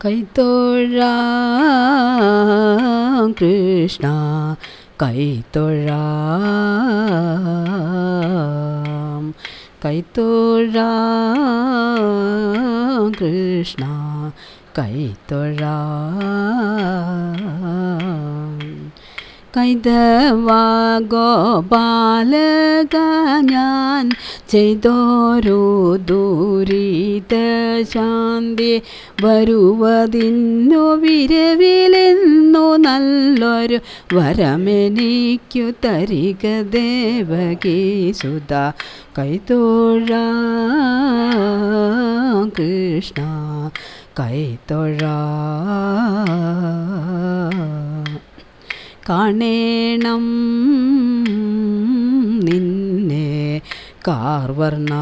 കൈത്തൊഴാം കൃഷ്ണ കൈത്തൊഴാം കൈത്തൊഴാം കൃഷ്ണ കൈത്തൊഴാം കൈതവ ഗോപാലക ചെയ്തോരു ദൂരിത ശാന്തി വരുവതിന്നു വിരവിലെന്നു നല്ലൊരു വരമെനിക്കു തരിക ദേവകീ കൈതോഴ കൃഷ്ണ കൈത്തോഴ കാണേണം. നിന്നെ കാർവർണ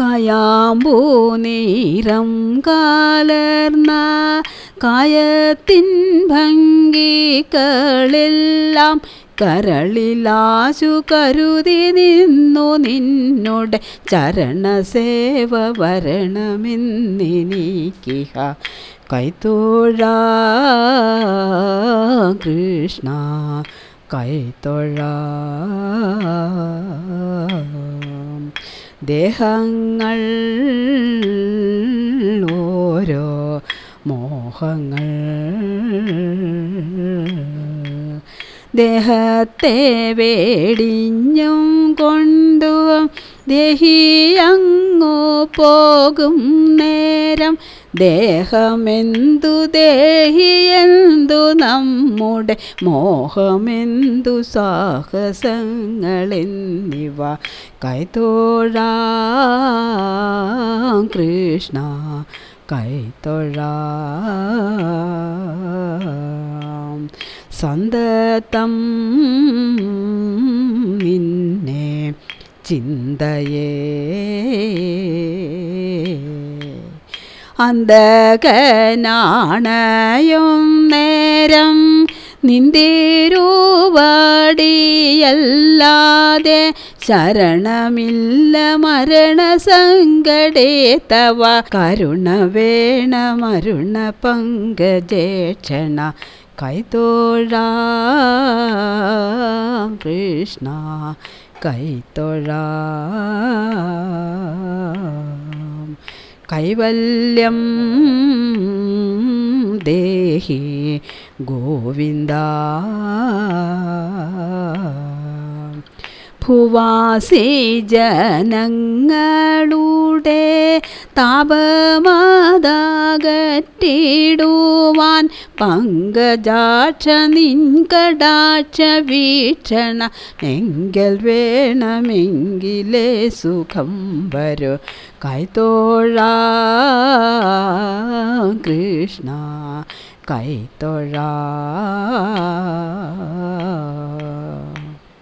കായാമ്പൂ നീരം കാലർന്ന കായത്തിൻ ഭംഗികളെല്ലാം കരളിലാശു കരുതി നിന്നു നിന്നോട് ചരണസേവ വരണമെന്നിനിക്കിഹ. കൈത്തോഴ കൃഷ്ണ കൈത്തോഴ. ദേഹങ്ങൾ ഓരോ മോഹങ്ങൾ. ദേഹത്തെ വേടിഞ്ഞും കൊണ്ടു ദേഹിയങ്ങു പോകും നേരം. ദേഹമെന്തു ദേഹിയെന്തു നമ്മുടെ മോഹമെന്തു സാഹസങ്ങളെന്നിവ. കൈത്തോഴ കൃഷ്ണ കൈത്തോഴ സന്തതം നിന്നെ. ചിന്തയേ. അന്തകനാണയും നേരം നിന്തിരൂപടിയല്ലാതെ ശരണമില്ല മരണസങ്കടേ തവ കരുണ വേണമരുണ പങ്കജേക്ഷണ. കൈത്തോഴ കൃഷ്ണ കൈത്തോഴ കൈവല്യം ദേഹി ഗോവിന്ദ. ഭുവാസി ജനങ്ങളുടെ താപമാതാകറ്റിടുവാൻ പങ്കജാക്ഷ നിൻകടാക്ഷ വീക്ഷണ എങ്കിൽ വേണമെങ്കിലേ സുഖം വരൂ. കൈത്തോഴ കൃഷ്ണ കൈത്തോഴ